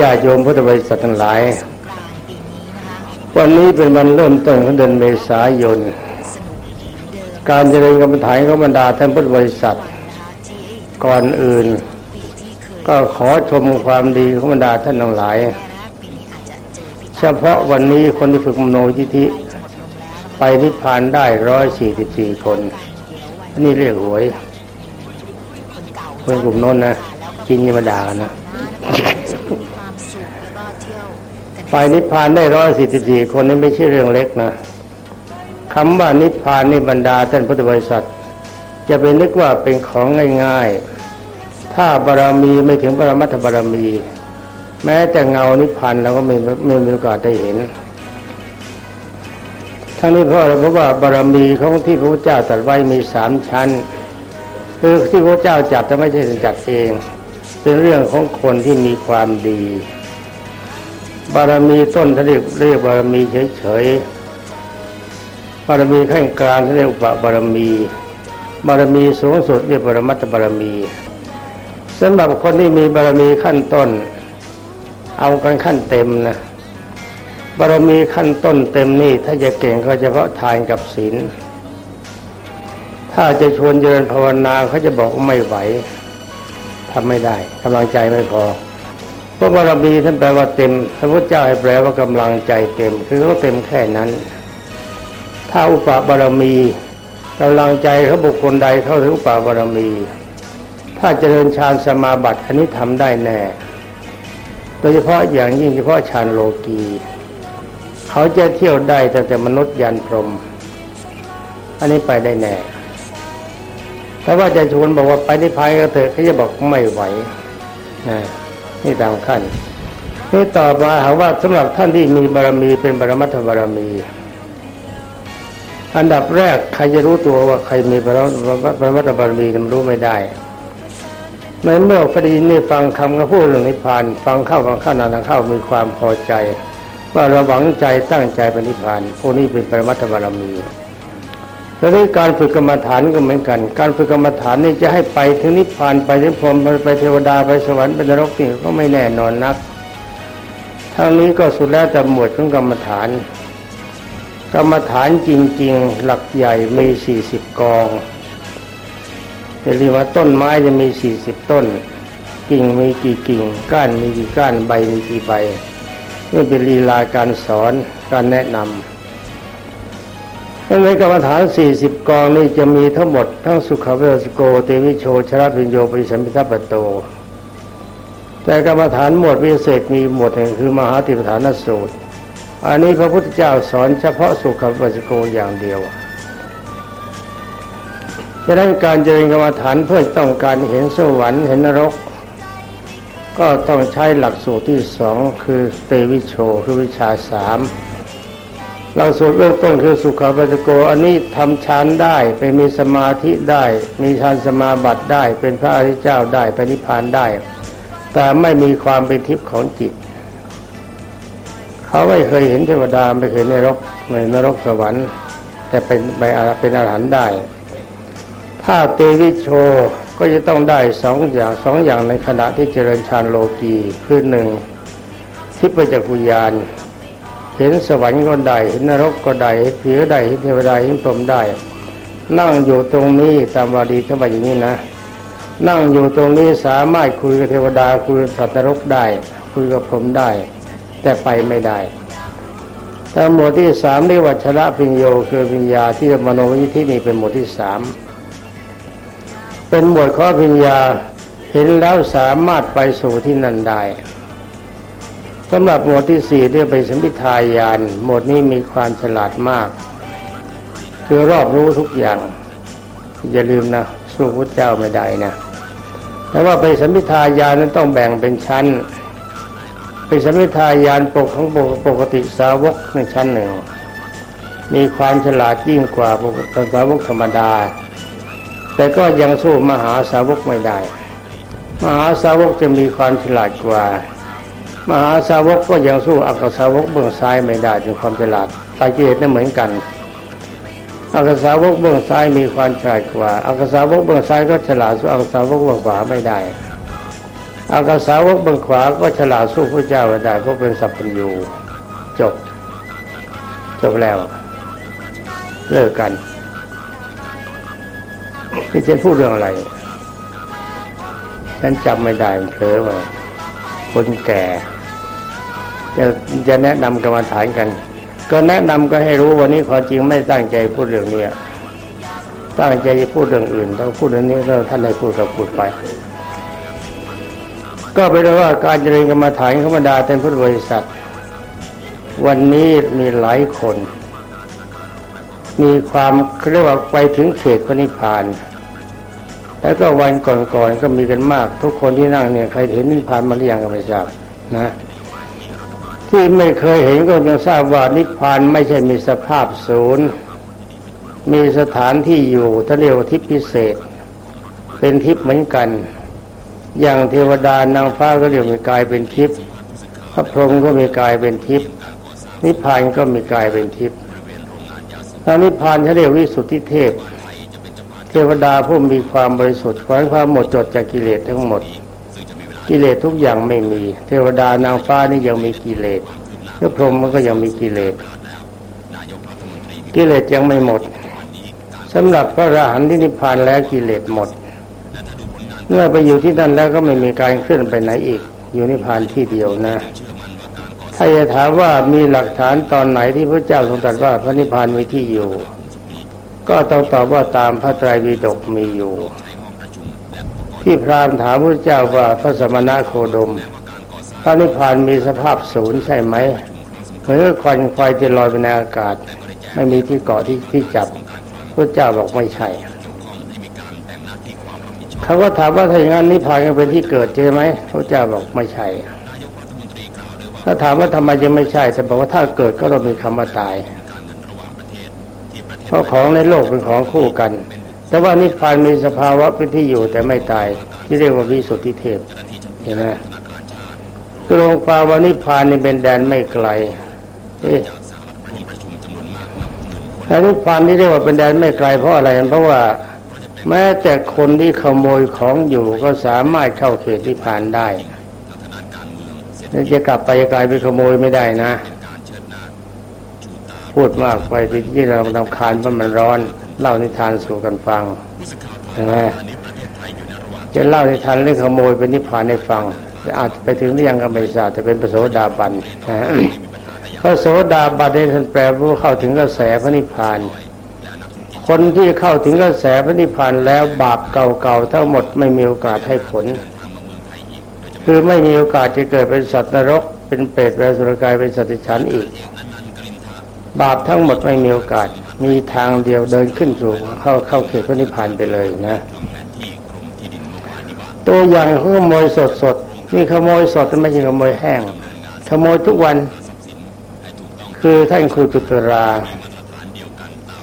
ญาโยมพุทธบริษัททั้งหลาย วันนี้เป็นวันเริ่มต้นของเดือนเมษายนกเยือนการเจริญกรรมฐานของบรรดาท่านพุทธบริษัท ก่อนอื่น ก็ขอชมความดีของบรรดาท่านทั้งหลาย เฉพาะวันนี้คนที่ฝึกมโนยิธิไปนิพพานได้ร้อยสี่สิบสี่คนนอันนี้เรียกหวยคนเก่าคนกลุ่มโน้นนะจริงนี่มาด่ากันนะ มีความสุขแล้วก็เที่ยวกัน ไปนิพพานได้ร้อยสี่สิบสี่คนนี่ไม่ใช่เรื่องเล็กนะคำว่านิพพานนี่บรรดาท่านพุทธบริษัท จะไปนึกว่าเป็นของง่ายๆ ถ้าบารมีไม่ถึงปรมัตถบารมี แม้แต่เงานิพพานเราก็ไม่ไม่มีโอกาสได้เห็นทั้งนี้เพราะอะไรเพราะว่าบารมีของที่พระพุทธเจ้าตรัสไว้มีสามชั้นคือที่พระเจ้าจัดจะไม่ใช่จัดเอง เป็นเรื่องของคนที่มีความดี บารมีต้นท่านเรียกเรียกบารมีเฉยๆบารมีขั้นกลางท่านเรียกอุปบารมี บารมีสูงสุดเรียกบรมัตถบารมีสำหรับคนที่มีบารมีขั้นต้น เอากันขั้นเต็มนะบารมีขั้นต้นเต็มนี่ถ้าจะเก่งก็เฉพาะทานกับศีลถ้าจะชวนเจริญภาวนาเขาจะบอกไม่ไหวทำไม่ได้กำลังใจไม่พอ พราะบารมีท่านแปลว่าเต็ม พระพุทธเจ้าให้แปลว่ากำลังใจเต็ม คือเขาเต็มแค่นั้น ถ้าอุปบารมีกำลังใจเขาบุคคลใดเข้าถึงอุปบารมี ถ้าเจริญฌานสมาบัติอันนี้ทำได้แน่ โดยเฉพาะอย่างยิ่งเฉพาะฌานโลกีเขาจะเที่ยวได้แต่แต่มนุษย์ยันพรหมอันนี้ไปได้แน่ถ้าว่าจะชวนบอกว่าไปนิพพานก็เถอะเขาจะบอกไม่ไหวนะ นี่ตามขั้นนี่ต่อมาหาว่าสำหรับท่านที่มีบารมีเป็นบารมัตถบารมี อันดับแรกใครจะรู้ตัวว่าใครมีบารบารมัตถบารมีมันรู้ไม่ได้ในเมื่อพอดีนี่ฟังคำกระพูดเรื่องนิพพาน ฟังเข้าฟังเข้านานเข้ามีความพอใจ ว่าเราหวังใจตั้งใจเปฏิพานพวกนี้เป็นปรมัตถบารมี แล้วนี้การฝึกกรรมฐานก็เหมือนกัน การฝึกกรรมฐานนี่จะให้ไปถึงนิพพานไปถึงพรหมไปเทวดาไปสวรรค์ไปนรกนี่ก็ไม่แน่นอนนักทางนี้ก็สุดแล้วแต่หมวดของกรรมฐาน กรรมฐานจริง ๆ หลักใหญ่มีสี่สิบกองจะเรียกว่าต้นไม้จะมีสี่สิบต้น กิ่งมีกี่กิ่ง ก้านมีกี่ก้านใบมีกี่ใบนี่เป็นลีลาการสอนการแนะนำ ในกรรมฐาน 40 กองนี่จะมีทั้งหมด ทั้งสุขเวสโก เตวิโชชรพิญโยปริสัมพิทัปโต แต่กรรมฐานหมวดวิเศษมีหมวดหนึ่งคือมหาติปฐานสูตร อันนี้พระพุทธเจ้าสอนเฉพาะสุขเวสโกอย่างเดียวฉะนั้นการเจริญกรรมฐานเพื่อต้องการเห็นสวรรค์เห็นนรก ก็ต้องใช้หลักสูตรที่สองคือเตวิโชคือวิชาสาม หลักสูตรเริ่มต้นคือสุขาปัจโก อันนี้ทำฌานได้ไปมีสมาธิได้ มีฌานสมาบัติได้ เป็นพระอริยเจ้าได้ไปนิพพานได้ แต่ไม่มีความเป็นทิพย์ของจิต เขาไม่เคยเห็นเทวดาไม่เคยในรกในนรกสวรรค์ แต่เป็นไปเป็นอาหารได้ ถ้าเตวิโชก็จะต้องได้สองอย่างสองอย่างในขณะที่เจริญฌานโลกีคือหนึ่งทิพยจักรุยาน เห็นสวรรค์ก็ได้เห็นนรกก็ได้เห็นผีก็ได้เห็นเทวดาเห็นพรหมได้ นั่งอยู่ตรงนี้ตามวารีท่านว่าอย่างนี้นะ นั่งอยู่ตรงนี้สามารถคุยกับเทวดาคุยกับสัตว์นรกได้ คุยกับพรหมได้ แต่ไปไม่ได้แต่หมวดที่สามเรียกว่าชนะพิญโยคือวิญญาที่มโนวิธินี่เป็นหมวดที่สามเป็นหมวดข้อพิญญาเห็นแล้วสามารถไปสู่ที่นั่นได้ สำหรับหมวดที่สี่เรียกไปสัมพิทายาน หมวดนี้มีความฉลาดมาก คือรอบรู้ทุกอย่าง อย่าลืมนะสู้พระเจ้าไม่ได้นะแต่ว่าไปสัมพิทายานนั้นต้องแบ่งเป็นชั้น ไปสัมพิทายานปกของปกติสาวกในชั้นหนึ่ง มีความฉลาดยิ่งกว่าปกติสาวกธรรมดา แต่ก็ยังสู้มหาสาวกไม่ได้ มหาสาวกจะมีความฉลาดกว่า มหาสาวกก็ยังสู้อักษสาวกเบื้องซ้ายไม่ได้ถึงความฉลาดตาเกตนั่นเหมือนกันอักษสาวกเบื้องซ้ายมีความฉลาดกว่าอักษสาวกเบื้องซ้ายก็ฉลาดสู้อักษสาวกเบื้องขวาไม่ได้อากสาวกเบื้องขวาก็ฉลาดสู้พระเจ้าไม่ได้เพราะเป็นสัพพัญญูจบ จบแล้ว เลิกกันนี่ฉันพูดเรื่องอะไรฉันจำไม่ได้เผลอว่าคนแก่ จะจะแนะนำกรรมฐานกัน ก็แนะนำก็ให้รู้วันนี้ความจริงไม่ตั้งใจพูดเรื่องนี้ตั้งใจจะพูดเรื่องอื่นต้องพูดเรื่องนี้แล้วท่านให้พูดก็พูดไป ก็เป็นว่าการเจริญกรรมฐานธรรมดาเป็นพุทธบริษัท วันนี้มีหลายคน มีความเรียกว่าไปถึงเขตพระนิพพานแล้วก็วันก่อนๆก็มีกันมาก ทุกคนที่นั่งเนี่ยใครเห็นนิพพานมาหรือยังก็ไม่ทราบนะ ที่ไม่เคยเห็นก็ยังทราบว่านิพพานไม่ใช่มีสภาพศูนย์ มีสถานที่อยู่ท่านเรียกว่าทิพย์พิเศษ เป็นทิพย์เหมือนกัน อย่างเทวดานางฟ้าก็เรียกมีกายเป็นทิพย์พระพรหมก็มีกายเป็นทิพย์นิพพานก็มีกายเป็นทิพย์ถ้านิพพานเขาเรียกวิสุทธิเทพ เทวดาผู้มีความบริสุทธิ์ความความหมดจดจากกิเลสทั้งหมด กิเลสทุกอย่างไม่มี เทวดานางฟ้านี่ยังมีกิเลสพระพรหมมันก็ยังมีกิเลสกิเลสยังไม่หมดสำหรับพระอรหันต์ที่นิพพานแล้วกิเลสหมด เมื่อไปอยู่ที่นั่นแล้วก็ไม่มีการเคลื่อนไปไหนอีก อยู่นิพพานที่เดียวนะถ้าจะถามว่ามีหลักฐานตอนไหนที่พระเจ้าทรงตรัสว่าพระนิพพานมีที่อยู่ ก็ต้องตอบว่าตามพระไตรปิฎกมีอยู่ ที่พราหมณ์ถามพระเจ้าว่าพระสมณะโคดมพระนิพพานมีสภาพศูนย์ใช่ไหมเหมือนควันไฟที่ลอยไปในอากาศ ไม่มีที่เกาะที่ที่จับพระเจ้าบอกไม่ใช่เขาก็ถามว่าถ้าอย่างนั้นนิพพานก็เป็นที่เกิดใช่ไหมพระเจ้าบอกไม่ใช่ถ้าถามว่าทำไมจะไม่ใช่แต่บอกว่าถ้าเกิดก็เรามีคำว่าตายเพราะของในโลกเป็นของคู่กัน แต่ว่านิพพานมีสภาวะเป็นที่อยู่แต่ไม่ตายที่เรียกว่าวิสุทธิเทพเห็นไหมกลงปาวานิพพานนี่เป็นแดนไม่ไกลเอ๊ะแต่นิพพานที่เรียกว่าเป็นแดนไม่ไกลเพราะอะไรเพราะว่าแม้แต่คนที่ขโมยของอยู่ก็สามารถเข้าเขตนิพพานได้แล้วจะกลับไปกลายเป็นขโมยไม่ได้นะ พูดมากไปที่เราทำคานเพราะมันร้อน เล่านิทานสู่กันฟังใช่ไหมจะเล่านิทานเรื่องขโมยเป็นนิพพานให้ฟังอาจไปถึงเรื่องก็ไม่ทราบแต่เป็นพระโสดาบันนะพระโสดาบันได้ท่านแปลว่าเข้าถึงกระแสพระนิพพาน คนที่เข้าถึงกระแสพระนิพพานแล้วบาปเก่าๆทั้งหมดไม่มีโอกาสให้ผล คือไม่มีโอกาสจะเกิดเป็นสัตว์นรก เป็นเปรตเป็นสุรกายเป็นสัตว์ฉันอีก บาปทั้งหมดไม่มีโอกาส มีทางเดียวเดินขึ้นสู่เข้าเข้าเขตพระนิพพานไปเลยนะตัวอย่างขโมยสดสดนี่ขโมยสดไม่ใช่ขโมยแห้ง ขโมยทุกวัน คือท่านครูจุตรา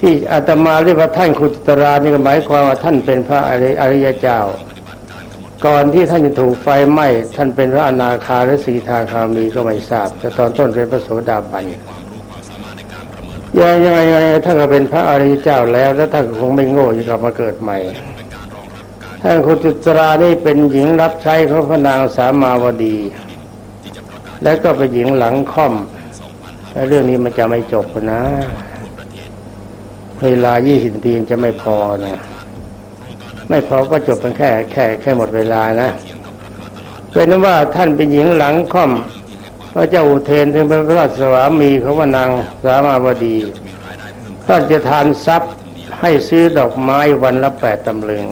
ที่อาตมาเรียกว่าท่านครูจุตรานี่ก็หมายความว่าท่านเป็นพระอริยเจ้า ก่อนที่ท่านจะถูกไฟไหม้ท่านเป็นพระอนาคาหรือสีทาคามีก็ไม่ทราบแต่ตอนต้นเป็นพระโสดาบัน ยังยังไงท่านก็เป็นพระอริยเจ้าแล้ว แล้วท่านคงไม่โง่จะกลับมาเกิดใหม่ท่านคุณจุตรานี่เป็นหญิงรับใช้ของพระนางสามาวดี และก็เป็นหญิงหลังค่อมและเรื่องนี้มันจะไม่จบนะ เวลายี่สิบนาทีจะไม่พอนะไม่พอก็จบเป็นแค่แค่แค่หมดเวลานะเป็นว่าท่านเป็นหญิงหลังค่อม พระเจ้าอุเทนถึงเป็นพระราชสวามีเขาว่านางสามาวดีท่านจะทานทรัพย์ให้ซื้อดอกไม้วันละแปดตำลึง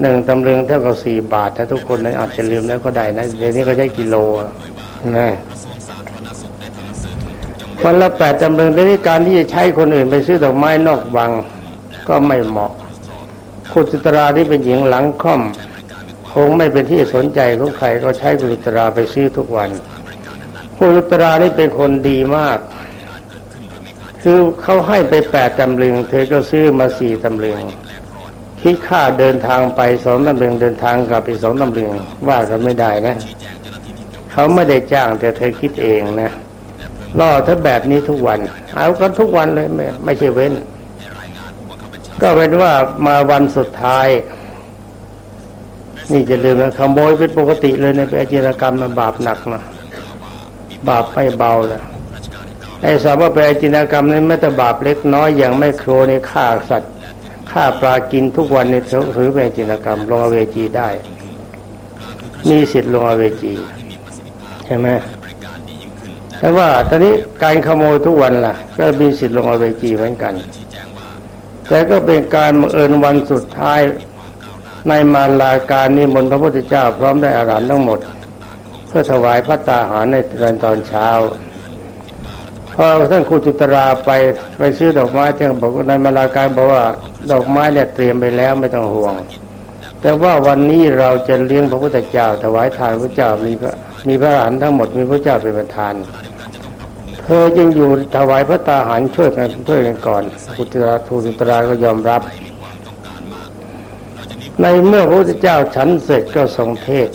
หนึ่งตำลึงเท่ากับสี่บาทถ้าทุกคนนั้นอาจจะลืมแล้วก็ได้นะเดี๋ยวนี้ก็ใช้กิโลนะวันละแปดตำลึงแต่นี้การที่จะใช้คนอื่นไปซื้อดอกไม้นอกวังก็ไม่เหมาะ คุณจิตราที่เป็นหญิงหลังค่อมคงไม่เป็นที่สนใจของใครก็ใช้คุณจิตราไปซื้อทุกวัน คุณจิตรานี่เป็นคนดีมาก คือเขาให้ไปแปดตำลึง เธอก็ซื้อมาสี่ตำลึงคิดค่าเดินทางไปสองตำลึงเดินทางกลับไปสองตำลึงว่ากันไม่ได้นะเขาไม่ได้จ้างแต่เธอคิดเองนะล่อถ้าแบบนี้ทุกวัน เอากันทุกวันเลยไม่ไม่ใช่เว้น ก็เป็นว่ามาวันสุดท้าย นี่จะลืมนะขโมยเป็นปกติเลยในไปอาชญากรรมมันบาปหนักนะ บาปไม่เบาเลยไอ้สามว่าไปอาชญากรรมนั้นไม่แต่บาปเล็กน้อยอย่างไม่โครในฆ่าสัตว์ฆ่าปลากินทุกวันในถือเป็นอาชญากรรมลงอเวจีได้ มีสิทธิ์ลงอเวจีใช่ไหมแต่ว่าตอนนี้การขโมยทุกวันล่ะ ก็มีสิทธิ์ลงอเวจีเหมือนกัน แต่ก็เป็นการบังเอิญวันสุดท้ายในมาลาการนิมนต์พระพุทธเจ้าพร้อมได้อาหารทั้งหมด พื่อถวายพระตาหารในตอนตอนเช้าพอท่านครูจุตราไปไปซื้อดอกไม้ท่านบอกว่าในมาลาการบอกว่าดอกไม้เนี่ยเตรียมไปแล้วไม่ต้องห่วง แต่ว่าวันนี้เราจะเลี้ยงพระพุทธเจ้า ถวายทานพระเจ้ามีพระมีพระอรหันต์ทั้งหมดมีพระเจ้าเป็นประธาน เธอจึงอยู่ถวายพระตาหารช่วยกันช่วยกันก่อนครูจุตราทูจุตราก็ยอมรับ ในเมื่อพระพุทธเจ้าฉันเสร็จก็ทรงเทศ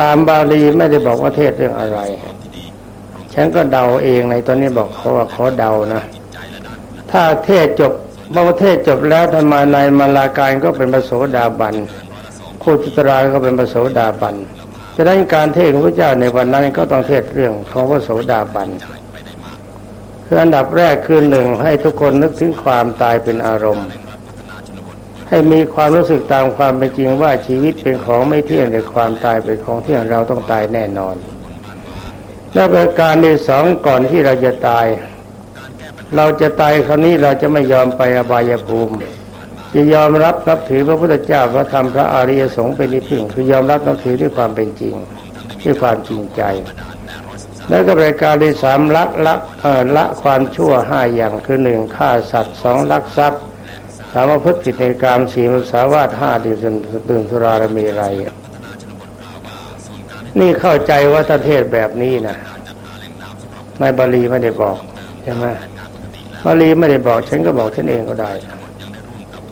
ตามบาลีไม่ได้บอกว่าเทศเรื่องอะไร ฉันก็เดาเองในตอนนี้บอกเขาว่าเขอเดานะ ถ้าเทศจบเมื่อเทศจบแล้วธรรมาในมาลาการก็เป็นพระโสดาบันโคจุตราก็เป็นพระโสดาบันฉะนั้นการเทศของพระเจ้าในวันนั้นก็ต้องเทศเรื่องของพระโสดาบันคืออันดับแรกคือหนึ่งให้ทุกคนนึกถึงความตายเป็นอารมณ์ ให้มีความรู้สึกตามความเป็นจริงว่าชีวิตเป็นของไม่เที่ยงแต่ความตายเป็นของเที่ยงเราต้องตายแน่นอน และประการที่สองก่อนที่เราจะตาย เราจะตายคราวนี้เราจะไม่ยอมไปอบายภูมิ จะยอมรับนับถือพระพุทธเจ้าพระธรรมพระอริยสงฆ์เป็นที่พึ่งคือยอมรับนับถือด้วยความเป็นจริงด้วยความจริงใจ แล้วก็รายการที่สามละละละความชั่วห้าอย่างคือหนึ่งฆ่าสัตว์สองลักทรัพย์ สามพฤติในกรรมสี่มุสาวาทห้าดื่มดื่มสุราและมีอะไร นี่เข้าใจว่าถ้าเทศแบบนี้นะในบาลีไม่ได้บอกใช่ไหมบาลีไม่ได้บอกฉันก็บอกฉันเองก็ได้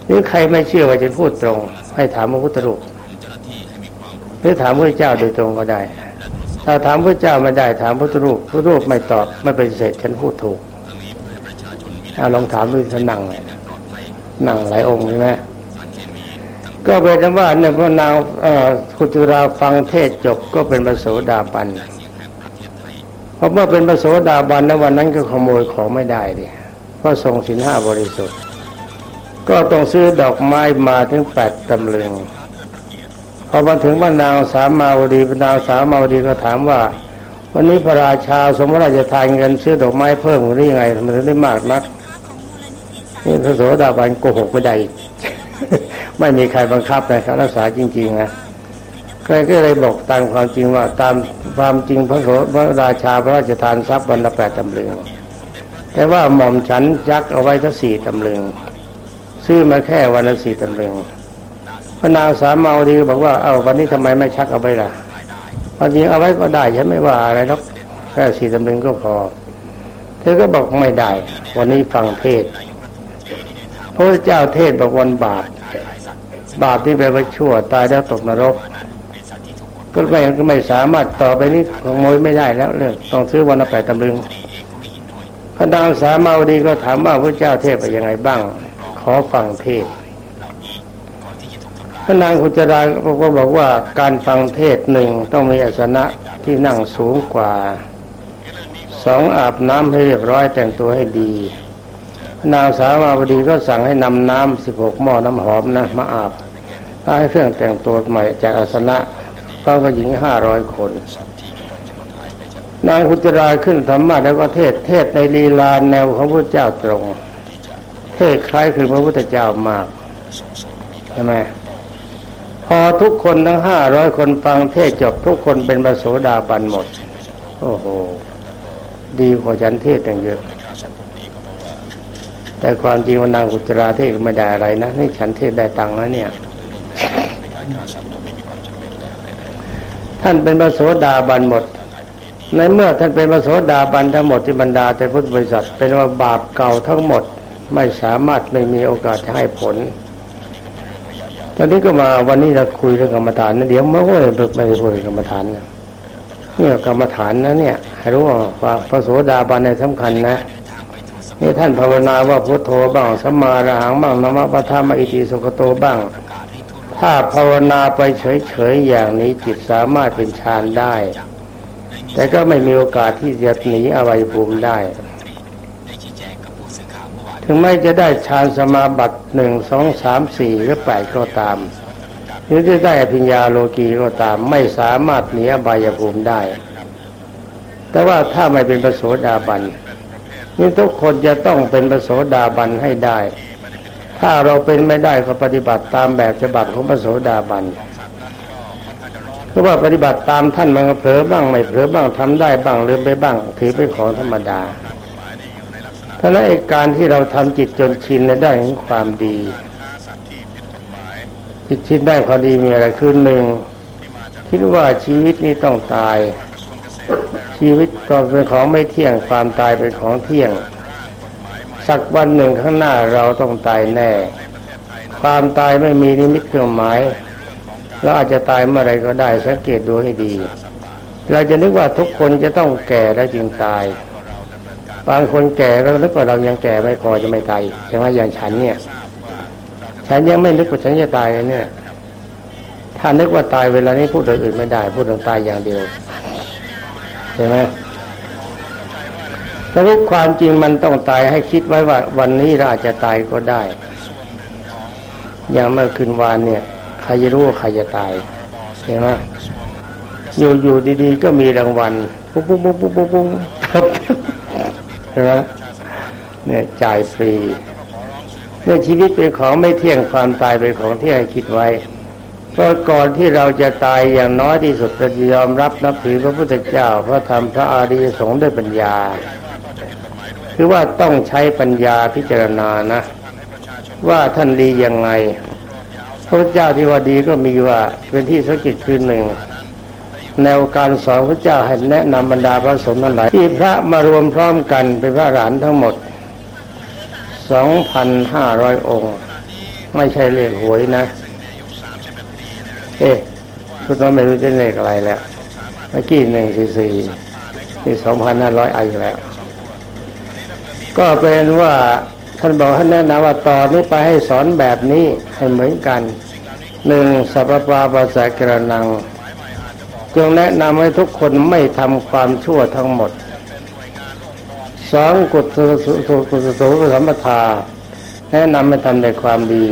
หรือใครไม่เชื่อว่าจะพูดตรง ให้ถามพระพุทธรูปหรือถามพระเจ้าโดยตรงก็ได้ ถ้าถามพระเจ้าไม่ได้ถามพระพุทธรูปพระรูปไม่ตอบไม่ปฏิเสธฉันพูดถูกอลองถามดูฉันนั่งเลย นั่งหลายองค์ใช่ไหมก็เป็นว่าเนี่ยพระนางคุจุราฟังเทศจบก็เป็นพระโสดาบันเพราะเมื่อเป็นพระโสดาบันในวันนั้นก็ขโมยของไม่ได้ดิเพราะทรงสินห้าบริสุทธิ์ ก็ต้องซื้อดอกไม้มาถึงแปดตำลึงพอมาถึงพระนางสามมาวดีพระนางสามมาวดีก็ถามว่า วันนี้พระราชาสมราชทานเงินซื้อดอกไม้เพิ่มหรือยังไงมันถึงได้มากนัก นี่พระโสดาบันโกหกไม่ได้ไม่มีใครบังคับนะครับรักษาจริงๆนะใครก็เลยบอกตามความจริงว่า ตามความจริงพระโสพระราชาพระราชทานทรัพย์วันละแปดตำลึงแต่ว่าหม่อมฉันยักเอาไว้ทั้งสี่ตำลึงซื้อมาแค่วันละสี่ตำลึงพระนางสามเมาดีบอกว่าเอาวันนี้ทำไมไม่ชักเอาไปล่ะความจริงเอาไว้ก็ได้ฉันไม่ว่าอะไรหรอกแค่สี่ตำลึงก็พอเธอก็บอกไม่ได้ วันนี้ฟังเทศ พระเจ้าเทศบอกวันบาปบาปที่แปลว่าชั่วตายแล้วตกนรก ก็ไม่ก็ไม่สามารถต่อไปนี้ขโมยไม่ได้แล้วเรื่องต้องซื้อวันละแปดตำลึงพระนางสามเมาดีก็ถามว่าพระเจ้าเทศไปยังไงบ้าง ขอฟังเทศพระนางคุจราก็บอกว่าการฟังเทศหนึ่งต้องมีอาสนะที่นั่งสูงกว่าสองอาบน้ำให้เรียบร้อยแต่งตัวให้ดี นางสาวมาบดีก็สั่งให้นำน้ำสิบหกหม้อน้ำหอมนะมาอาบให้เครื่องแต่งตัวใหม่จากอาสนะพร้อมกับหญิงห้าร้อยคน นางคุจราขึ้นธรรมะแล้วก็เทศเทศในลีลาแนวของพระเจ้าตรง เทศคล้ายคือพระพุทธเจ้ามากใช่ไหมพอทุกคนทั้งห้าร้อยคนฟังเทศจบทุกคนเป็นพระโสดาบันหมด โอ้โห ดีกว่าฉันเทศตั้งเยอะ แต่ความจริงว่านางอุจราเทศไม่ได้อะไรนะนี่ฉันเทศได้ตังค์แล้วเนี่ย ท่านเป็นพระโสดาบันหมด ในเมื่อท่านเป็นพระโสดาบันทั้งหมดที่บรรดาแต่พุทธบริษัท เป็นว่าบาปเก่าทั้งหมดไม่สามารถไม่มีโอกาสจะให้ผล ตอนนี้ก็มาวันนี้เราคุยเรื่องกรรมฐานนะเดี๋ยวเมื่อวานไม่ได้พูดกรรมฐานนะเนี่ยกรรมฐานนะเนี่ยให้รู้ว่าพระโสดาบันในสำคัญนะ นี่ท่านภาวนาว่าพุทโธบ้างสัมมาระหังบ้างนมะปะทามาอิติสุขโตบ้าง ถ้าภาวนาไปเฉยๆอย่างนี้จิตสามารถเป็นฌานได้ แต่ก็ไม่มีโอกาสที่จะหนีอวัยภูมิได้ ถึงแม้จะได้ฌานสมาบัติหนึ่งสองสามสี่หรือแปดก็ตามหรือจะได้อภิญญาโลกีก็ตามไม่สามารถหนีอบายภูมิได้ แต่ว่าถ้าไม่เป็นประโสดาบัน นี่ทุกคนจะต้องเป็นประโสดาบันให้ได้ ถ้าเราเป็นไม่ได้ก็ปฏิบัติตามแบบฉบับของประโสดาบันเพราะว่าปฏิบัติตามท่านมันเผลอบ้างไม่เผลอบ้างทำได้บ้างลืมไปบ้างถือเป็นของธรรมดาท่านั้นไอ้การที่เราทำจิตจนชินในด้านของความดีจิตชินได้ความดีมีอะไรคือหนึ่งคิดว่าชีวิตนี้ต้องตาย ชีวิตก็เป็นของไม่เที่ยงความตายเป็นของเที่ยง สักวันหนึ่งข้างหน้าเราต้องตายแน่ ความตายไม่มีนิมิตเครื่องหมายเราอาจจะตายเมื่อไรก็ได้สังเกตดูให้ดี เราจะนึกว่าทุกคนจะต้องแก่แล้วจึงตาย บางคนแก่ก็นึกว่าเรายังแก่ไม่พอจะไม่ตายใช่ไหมอย่างฉันเนี่ย ฉันยังไม่นึกว่าฉันจะตายเลยเนี่ย ถ้านึกว่าตายเวลานี้พูดเรื่องอื่นไม่ได้ พูดถึงตายอย่างเดียว ใช่ไหมแต่ว่าความจริงมันต้องตายให้คิดไว้ว่า วันนี้เราอาจจะตายก็ได้ อย่างเมื่อคืนวานเนี่ย ใครจะรู้ว่าใครจะตายเห็นไหมอยู่อยู่ดีๆ ก็มีรางวัลปุ๊บปุ๊บปุ๊บปุ๊บปุ๊บปุ๊บครับเห็นไหมเนี่ยจ่ายฟรีเมื่อชีวิตเป็นของไม่เที่ยงความตายเป็นของที่ให้คิดไว้ เพราะก่อนที่เราจะตายอย่างน้อยที่สุดจะยอมรับนับถือพระพุทธเจ้าพระธรรมพระอริยสงฆ์ด้วยปัญญา คือว่าต้องใช้ปัญญาพิจารณานะ ว่าท่านดียังไง พระเจ้าที่ว่าดีก็มีว่าเป็นที่สังเกตคือหนึ่งแนวการสอนพระเจ้าให้แนะนำบรรดาพระสงฆ์ทั้งหลายที่พระมารวมพร้อมกันเป็นพระหลานทั้งหมดสองพันห้าร้อยองค์ ไม่ใช่เลขหวยนะ เอ๊ะชุดนั้นไม่รู้จะเลขอะไรแล้วเมื่อกี้หนึ่งสี่สี่นี่สองพันห้าร้อยอายุแล้ว ก็เป็นว่าท่านบอกท่านแนะนำว่าต่อนนี้ไปให้สอนแบบนี้ให้เหมือนกันหนึ่งสัพปาปัสสะกระนังจงแนะนำให้ทุกคนไม่ทำความชั่วทั้งหมดสองกุศลสุสุกุศลสุสัมปทาแนะนำให้ทำในความดี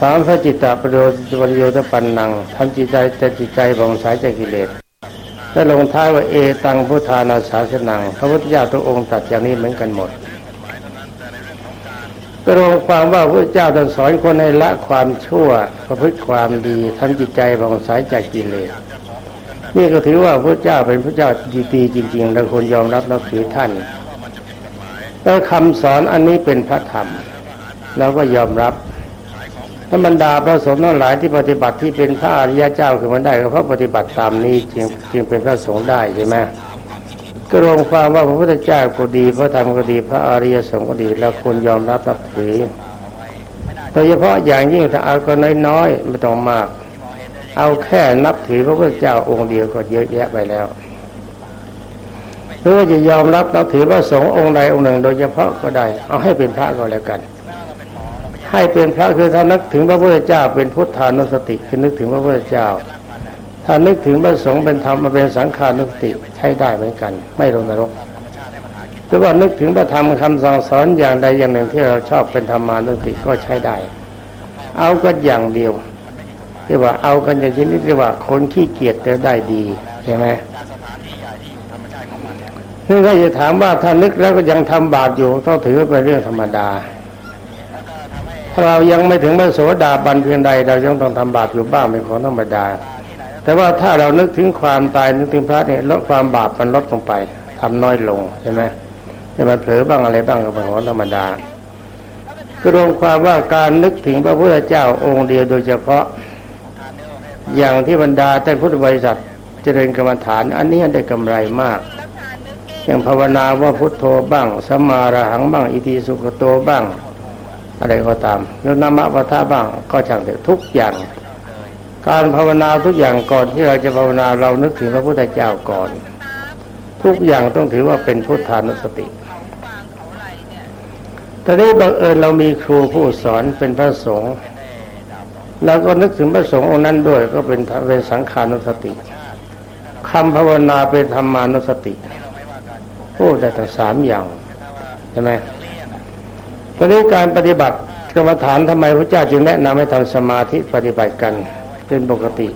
สามพระจิตตประโยชน์ประโยชน์ปันนังทำจิตใจแต่จิตใจบองสายจากกิเลสและลงท้ายว่าเอตังพุทธานาสาสนังพระพุทธเจ้าทุกองค์ตัดอย่างนี้เหมือนกันหมดก็รวมความว่าพระเจ้าตรัสสอนคนให้ละความชั่วประพฤติความดีทำจิตใจบองสายจากกิเลสนี่ก็ถือว่าพระเจ้าเป็นพระเจ้าดีๆจริงๆเราควรยอมรับนับถือท่านแล้วคำสอนอันนี้เป็นพระธรรมเราก็ยอมรับ ธรรดาพระสงฆ์ทั้งหลายที่ปฏิบัติที่เป็นพระอริยเจ้าคือมันได้ก็เพราะปฏิบัติตามนี้จึงจึงเป็นพระสงฆ์ได้ใช่ไหมก็รวมความว่าพระพุทธเจ้าก็ดีพระธรรมก็ดีพระอริยสงฆ์ก็ดีเราควรยอมรับนับถือโดยเฉพาะอย่างยิ่งถ้าเอาก็น้อยๆไม่ต้องมาก เอาแค่นับถือพระพุทธเจ้าองค์เดียวก็เยอะแยะไปแล้วหรือว่าจะยอมรับนับถือพระสงฆ์องค์ใดองค์หนึ่ง โดยเฉพาะก็ได้ เอาให้เป็นพระก็แล้วกัน ให้เป็นพระคือถ้านึกถึงพระพุทธเจ้า เป็นพุทธานุสติคือนึกถึงพระพุทธเจ้า ถ้านึกถึงพระสงฆ์เป็นธรรมมาเป็นสังขานุสติใช้ได้เหมือนกัน ไม่ลงนรกหรือว่านึกถึงพระธรรมคำสั่งสอนอย่างใดอย่างหนึ่งที่เราชอบเป็นธรรมานุสติก็ใช้ได้ เอาก็อย่างเดียวเรียกว่าเอากันอย่างชนี้เรียกว่าคนขี้เกียจจะได้ดีใช่ไหมนี่ถ้าจะถามว่าถ้านึกแล้วก็ยังทำบาปอยู่ต้องถือว่าเป็นเรื่องธรรมดา เรายังไม่ถึงพระโสดาบันเพียงใดเรายังต้องทำบาปอยู่บ้างเป็นของธรรมดา แต่ว่าถ้าเรานึกถึงความตายนึกถึงพระเนี่ยลดความบาปมันลดลงไปทำน้อยลงใช่ไหมจะมันเผลอบ้างอะไรบ้างก็เป็นของธรรมดาก็รวมความว่าการนึกถึงพระพุทธเจ้าองค์เดียวโดยเฉพาะอย่างที่บรรดาแต่พุทธบริษัทเจริญกรรมฐาน อันนี้ได้กำไรมากอย่างภาวนาว่าพุทโธบ้างสมมาระหังบ้างอิติสุขโตบ้าง อะไรก็ตามแล้วนามะปะทะบ้างก็ช่างเถอะทุกอย่าง การภาวนาทุกอย่างก่อนที่เราจะภาวนาเรานึกถึงพระพุทธเจ้าก่อน ทุกอย่างต้องถือว่าเป็นพุทธานุสติตอนนี้บังเอิญเรามีครูผู้สอนเป็นพระสงฆ์แล้วก็นึกถึงพระสงฆ์องค์นั้นด้วยก็เป็นเป็นสังขานุสติคำภาวนาเป็นธรรมานุสติพูดได้ทั้งสามอย่างใช่ไหม ตอนนี้การปฏิบัติกรรมฐานทำไมพระเจ้าจึงแนะนำให้ทำสมาธิปฏิบัติกันเป็นปกติ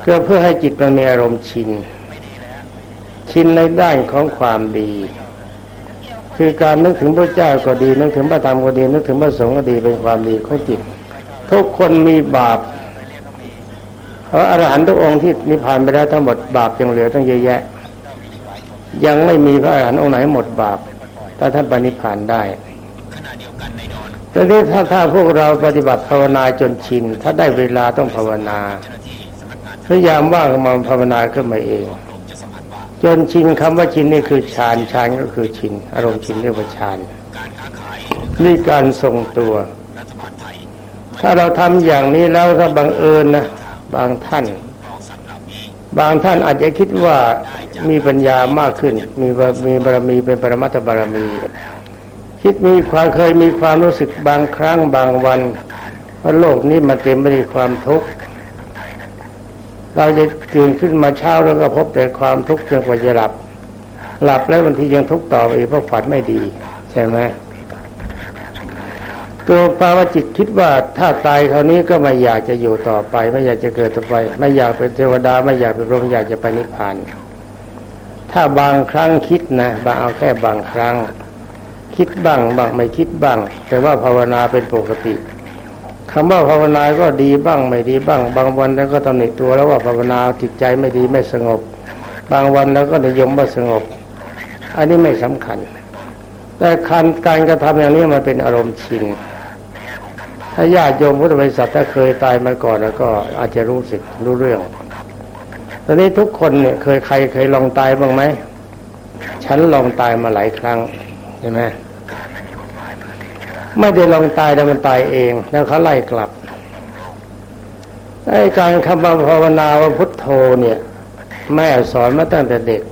เพื่อเพื่อให้จิตมันมีอารมณ์ชิน ชินในด้านของความดี คือการนึกถึงพระเจ้าก็ดีนึกถึงพระธรรมก็ดีนึกถึงพระสงฆ์ก็ดีเป็นความดีของจิต ทุกคนมีบาปเพราะอรหันตุทุกองค์ที่นิพพานไปแล้วทั้งหมดบาปยังเหลือตั้งเยอะแยะ ยังไม่มีพระอรหันต์องค์ไหนหมดบาปถ้าท่านปนิพพานได้ แต่นี้ถ้าถ้าพวกเราปฏิบัติภาวนาจนชิน ถ้าได้เวลาต้องภาวนา พยายามว่างมาภาวนาขึ้นมาเอง จนชินคำว่าชินนี่คือฌานฌานก็คือชิน อารมณ์ชินเรียกว่าฌานนี่การทรงตัว ถ้าเราทำอย่างนี้แล้วถ้าบังเอิญนะบางท่าน บางท่านอาจจะคิดว่ามีปัญญามากขึ้น มีบารมีบารมีเป็นปรมัตถบารมี คิดมีความเคยมีความรู้สึกบางครั้งบางวันว่าโลกนี้มันเต็มไปด้วยความทุกข์เราจะตื่นขึ้นมาเช้าแล้วก็พบแต่ความทุกข์จนกว่าจะหลับ หลับแล้วบางทียังทุกข์ต่อไปอีกเพราะฝันไม่ดี ใช่ไหมตัวภาวะจิตคิดว่าถ้าตายคราวนี้ก็ไม่อยากจะอยู่ต่อไป ไม่อยากจะเกิดต่อไป ไม่อยากเป็นเทวดา ไม่อยากเป็นพรหมอยากจะไปนิพพาน ถ้าบางครั้งคิดนะบางเอาแค่บางครั้ง คิดบ้างบ้างไม่คิดบ้าง แต่ว่าภาวนาเป็นปกติคำว่าภาวนาก็ดีบ้างไม่ดีบ้าง บางวันแล้วก็ตำหนิตัวแล้วว่าภาวนาจิตใจไม่ดีไม่สงบ บางวันแล้วก็นิยมว่าสงบ อันนี้ไม่สำคัญ แต่การการกระทำอย่างนี้มันเป็นอารมณ์ชินถ้าญาติโยมพุทธบริษัทถ้าเคยตายมาก่อนแล้วก็อาจจะรู้สึกรู้เรื่องตอนนี้ทุกคนเนี่ยเคยใครเคยลองตายบ้างไหมฉันลองตายมาหลายครั้งใช่ไหม ไม่ได้ลองตายแต่มันตายเองแล้วเขาไล่กลับไอ้การคำภาวนาว่าพุทโธเนี่ย แม่สอนมาตั้งแต่เด็ก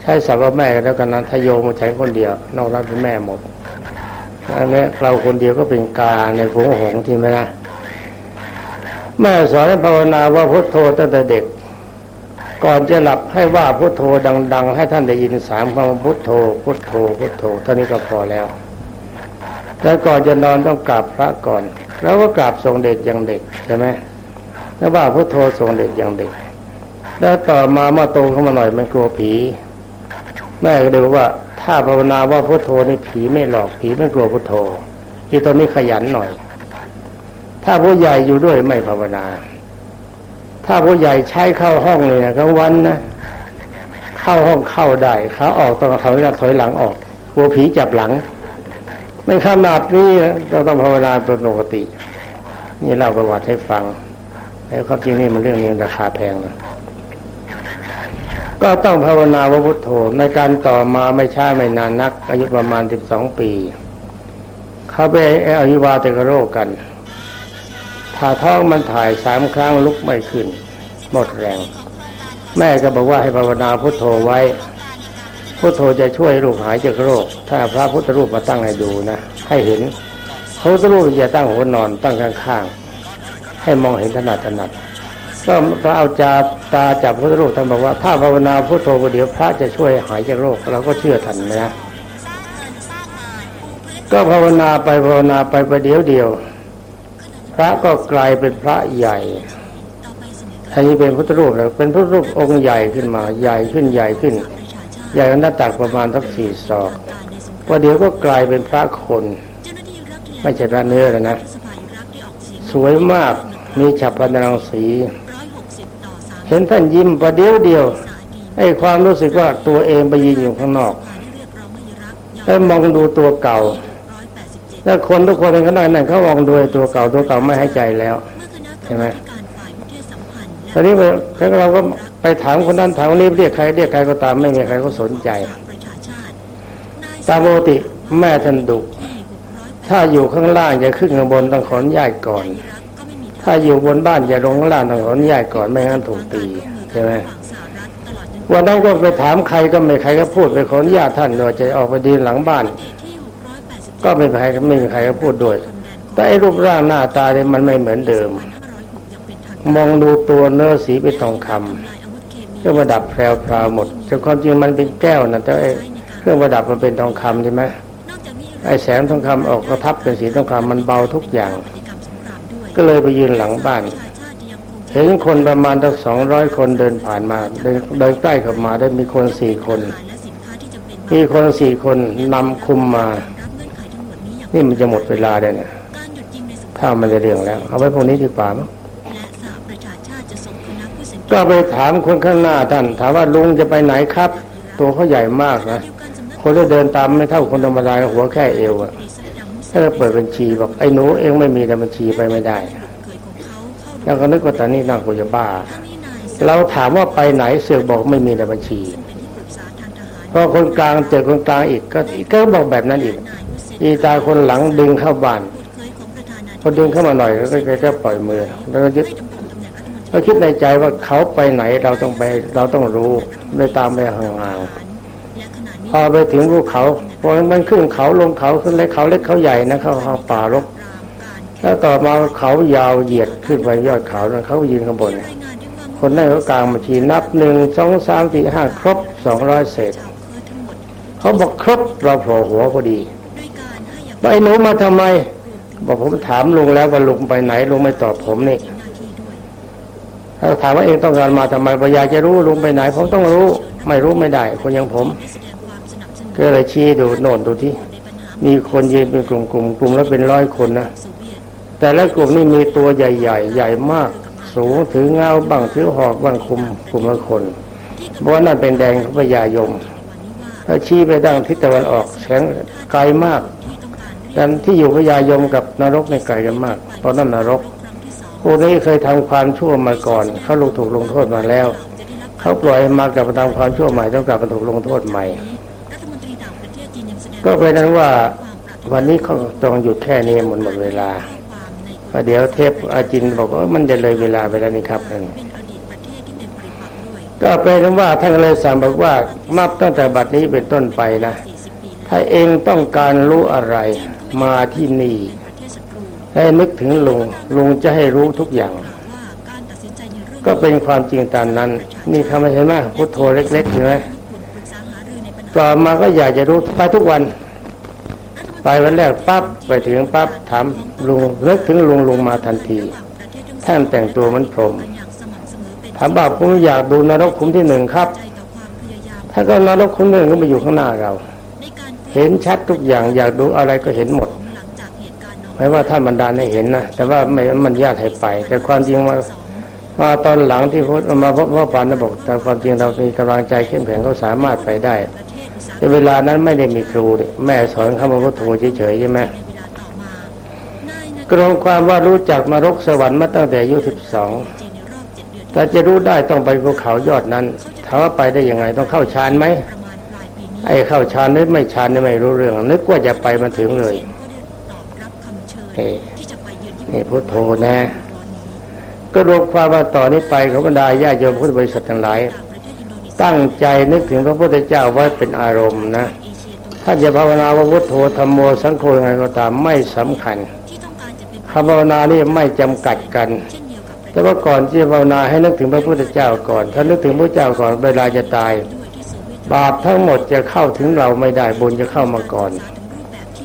ใช้สัพว่าแม่แล้วกันนั้นทโยมาใช้คนเดียวนอกนั้นเป็นแม่หมดอันนี้เราคนเดียวก็เป็นกาในฝูงหงที่ไหมนะแม่สอนให้ภาวนาว่าพุทโธตั้งแต่เด็ก ก่อนจะหลับให้ว่าพุทโธดัง ๆ ให้ท่านได้ยินสามคำพุทโธพุทโธพุทโธเท่านี้ก็พอแล้ว แล้วก่อนจะนอนต้องกราบพระก่อน แล้วก็กราบทรงเด็กอย่างเด็กใช่ไหมแล้วว่าพุทโธทรงเด็กอย่างเด็ก แล้วต่อมาเมื่อโตขึ้นมาหน่อยมันกลัวผี แม่ก็เลยว่า ถ้าภาวนาว่าพุทโธนี่ผีไม่หลอกผีไม่กลัวพุทโธที่ตอนนี้ขยันหน่อย ถ้าผู้ใหญ่อยู่ด้วยไม่ภาวนา ถ้าผู้ใหญ่ใช้เข้าห้องเลยนะกลางวันนะเข้าห้องเข้าได้ขาออกต้องเขาเวลาถอยหลังออกกลัวผีจับหลัง ไม่ขนาดนี้เราต้องภาวนาเป็นปกติ นี่เล่าประวัติให้ฟัง แล้วความจริงนี่มันเรื่องนี้ราคาแพงนะก็ต้องภาวนาว่าพุทโธในการต่อมาไม่ช้าไม่นานนัก อายุประมาณสิบสองปี เขาไปอวิวาเตกโรคกันถ้าท้องมันถ่ายสามครั้งลุกไม่ขึ้น หมดแรง แม่ก็บอกว่าให้ภาวนาพุทโธไว้ พุทโธจะช่วยลูกหายจากโรค ถ้าพระพุทธรูปมาตั้งให้ดูนะ ให้เห็นพระพุทธรูปจะตั้งหัวนอนตั้งข้างๆ ให้มองเห็นถนัดถนัดก็พระเอาจาตาจับพุทธรูปท่านบอกว่าถ้าภาวนาพุทโธเดี๋ยวพระจะช่วยหายจากโรคเราก็เชื่อทันนะก็ภาวนาไปภาวนาไปประเดี๋ยวเดียว พระก็กลายเป็นพระใหญ่อันนี้เป็นพุทธรูปแล้วเป็นพุทธรูปองค์ใหญ่ขึ้นมา ใหญ่ขึ้นใหญ่ขึ้น ใหญ่หน้าตักประมาณสักสี่ศอกว่าเดี๋ยวก็กลายเป็นพระคน ไม่ใช่พระเนื้อแล้วนะ สวยมากมีฉับพลังสี เห็นท่านยิ้มประเดี๋ยวเดียวไอ้ความรู้สึกว่าตัวเองไปยืนอยู่ข้างนอกแล้วมองดูตัวเก่าแล้วคนทุกคนในขณะนั้นเขามองดูตัวเก่าตัวเก่าไม่ให้ใจแล้วใช่ไหมตอนนี้เราก็ ไปถามคนนั้นถามคนนี้เรียกใครเรียกใครก็ตามไม่มีใครก็สนใจ ตามปกติแม่ท่านดุถ้าอยู่ข้างล่างจะขึ้นข้างบนต้องขออนุญาตก่อน ถ้าอยู่บนบ้านจะลงข้างล่างต้องขออนุญาตก่อนไม่งั้นถูกตีใช่ไหมวันนั้นก็ไปถามใครก็ไม่ใครก็พูดไปขออนุญาตท่านว่าจะออกไปดีหลังบ้าน ก็ไม่ใครไม่มีใครก็พูดด้วย แต่รูปร่างหน้าตาเนี่ยมันไม่เหมือนเดิม มองดูตัวเนื้อสีเป็นทองคำ เครื่องประดับแพรวพราวหมด แต่ความจริงมันเป็นแก้วนะแต่ไอ้เครื่องประดับมันเป็นทองคำใช่ไหมไอ้แสงทองคำออกกระทับเป็นสีทองคำมันเบาทุกอย่าง ก็เลยไปยืนหลังบ้าน เห็นคนประมาณตั้งสองร้อยคนเดินผ่านมา เดินเดินใกล้เข้ามาได้มีคนสี่คน มีคนสี่คนนำคุมมา นี่มันจะหมดเวลาเลยเนี่ยถ้ามันจะเรื่องแล้ว เอาไว้พวกนี้ดีกว่ามั้ง ก็ไปถามคนข้างหน้าท่าน ถามว่าลุงจะไปไหนครับ ตัวเขาใหญ่มากนะคนที่เดินตามไม่เท่าคนธรรมดาหัวแค่เอวอะถ้าเราเปิดบัญชีบอกไอ้หนูเองไม่มีแต่บัญชีไปไม่ได้แล้วก็นึกว่าตอนนี้นั่งกูจะบ้า เราถามว่าไปไหนเสือกบอกไม่มีในบัญชีพอคนกลางเจอคนกลางอีกก็ก็บอกแบบนั้นอีกอีตาคนหลังดึงเข้าบ้านพอดึงเข้ามาหน่อยก็ก็ปล่อยมือแล้วก็ยึด เราคิดในใจว่าเขาไปไหนเราต้องไปเราต้องรู้เลยตามไปห่างๆพอไปถึงภูเขาพอมันขึ้นเขาลงเขาขึ้นเล็กเขาเล็กเขาใหญ่นะเขาเขาป่ารกแล้วต่อมาเขายาวเหยียดขึ้นไปยอดเขาแล้วเขายืนข้างบน คนนั่งเขากลางบัญชีนับหนึ่งสองสามสี่ห้าครบสองร้อยเศษเขาบอกครบเราโผล่หัวพอดีไอ้หนูมาทำไม บอกผมถามลุงแล้วว่าลุงไปไหนลุงไม่ตอบผมนี่ ถ้าถามว่าเองต้องการมาทำไมบอกอยาจะรู้ลุงไปไหนผมต้องรู้ ไม่รู้ไม่ได้คนอย่างผม ก็เลยชี้ดูโน่นดูที่มีคนยืนเป็นกลุ่มกลุ่มกลุ่มแล้วเป็นร้อยคนนะแต่ละกลุ่มนี่มีตัวใหญ่ๆใหญ่มาก สูงถือเงาบ้างถือหอกบ้างคุมกลุ่มละคนเพราะว่านั่นเป็นแดงพญายมถ้าชี้ไปดังทิศตะวันออกแสงไกลมากดันที่อยู่พญายมกับนรกในไกลกันมาก เพราะนั่นนรก พวกนี้เคยทำความชั่วมาก่อน เขาลงถูกลงโทษมาแล้ว เขาปล่อยมากลับมาทำความชั่วใหม่ต้องกลับมาถูกลงโทษใหม่ ก็เป็นนั้นว่าวันนี้เขาต้องหยุดแค่นี้หมดหมดเวลาเดี๋ยวเทพอาจินบอกว่ามันจะเลยเวลาไปแล้วนี่ครับนั่นก็เป็นว่าท่านเลยสั่งบอกว่านับตั้งแต่บัดนี้เป็นต้นไปนะ ถ้าเองต้องการรู้อะไรมาที่นี่ ให้นึกถึงลุงลุงจะให้รู้ทุกอย่าง ก็เป็นความจริงตามนั้น นี่ทำให้เห็นไหมพุทโธเล็กๆเห็นไหมต่อมาก็อยากจะรู้ไปทุกวัน ไปวันแรกปั๊บไปถึงปั๊บถามลุงนึกถึงลุงลุงมาทันที ท่านแต่งตัวมันพรมถามว่าผมอยากดูนรกคุ้มที่หนึ่งครับถ้าก็นรกคุ้มหนึ่งก็มาอยู่ข้างหน้าเรา เห็นชัดทุกอย่างอยากดูอะไรก็เห็นหมด ไม่ว่าท่านบรรดาให้เห็นนะแต่ว่าไม่มันยากให้ไป แต่ความจริงมามาตอนหลังที่พุทธมาพบว่าปานบอกแต่ความจริงเรามีกำลังใจเข้มแข็งเขาสามารถไปได้แต่เวลานั้นไม่ได้มีครูแม่สอนคำว่าพุทโธเฉยๆใช่ไหมกรงความว่ารู้จักนรกสวรรค์มาตั้งแต่อายุสิบสองแต่จะรู้ได้ต้องไปภูเขายอดนั้นถามว่าไปได้ยังไงต้องเข้าฌานไหมไอ้เข้าฌานนึกไม่ฌานนี่ไม่รู้เรื่องนึกว่าจะไปมาถึงเลย เฮ้นี่พุทโธนะ ก็รวมความว่าต่อนนี้ไปขบรรดาญาโยมพุทธบริษัททั้งหลาย ตั้งใจนึกถึงพระพุทธเจ้าไว้เป็นอารมณ์นะถ้าจะภาวนาว่าพุทโธธรรมโมสังโฆยังไงก็ตามไม่สำคัญคำภาวนานี่ไม่จำกัดกัน แต่ว่าก่อนที่จะภาวนาให้นึกถึงพระพุทธเจ้าก่อน ถ้านึกถึงพระเจ้าก่อนเวลาจะตาย บาปทั้งหมดจะเข้าถึงเราไม่ได้บุญจะเข้ามาก่อน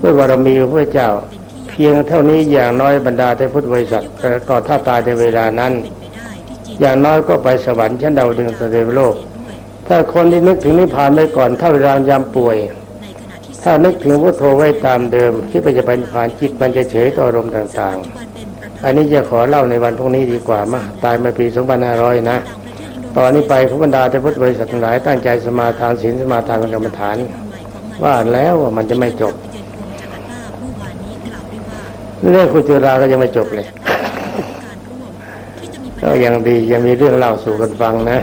ด้วยบารมีพระเจ้าเพียงเท่านี้อย่างน้อยบรรดาแต่พุทธบริษัทก็ถ้าตายในเวลานั้น อย่างน้อยก็ไปสวรรค์ชั้นดาวดึงสเดวโลก ถ้าคนที่นึกถึงนิพพานไว้ก่อนถ้าเวลายามป่วย ถ้านึกถึงพุทโธไว้ตามเดิมคิดว่าจะไปนิพพานจิตมันจะเฉยต่ออารมณ์ต่างๆ อันนี้จะขอเล่าในวันพรุ่งนี้ดีกว่ามาตายมาปี2500นะตอนนี้ไปพระบรรดาแต่พุทธบริษัททั้งหลายตั้งใจสมาทานศีลสมาทานกรรมฐาน ว่าแล้วว่ามันจะไม่จบ เรื่องคุณจุราก็ยังไม่จบเลยก็ยังดียังมีเรื่องเล่าสู่กันฟังนะ